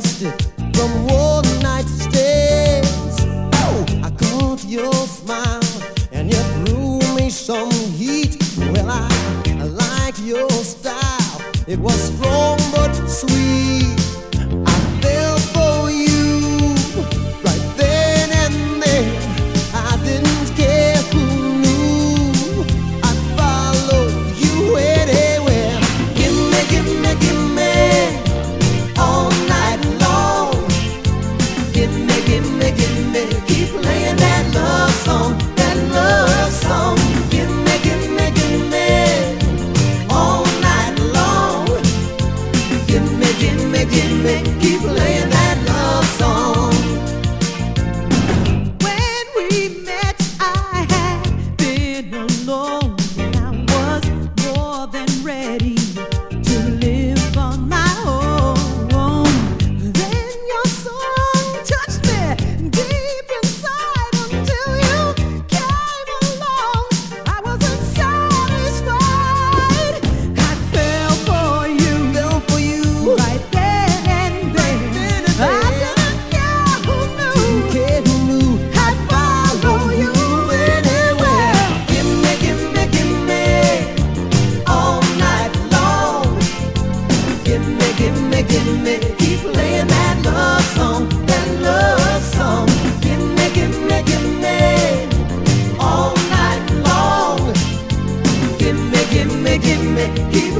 from one night oh, I caught your smile and you threw me some heat. Well, I, I like your style. It was strong but sweet.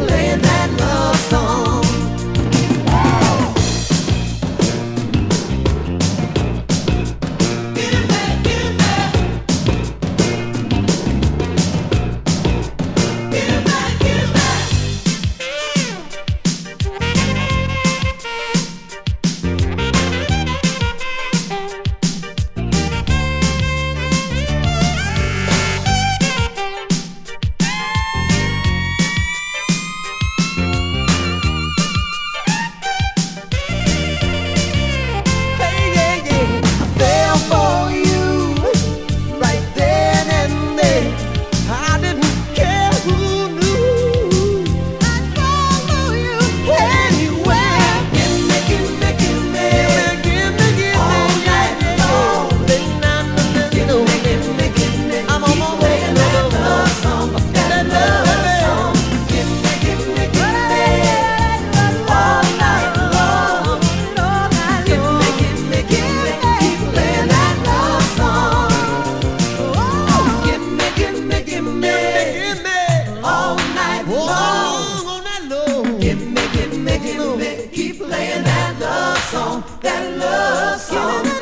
playing that Keep playing that love song, that love song.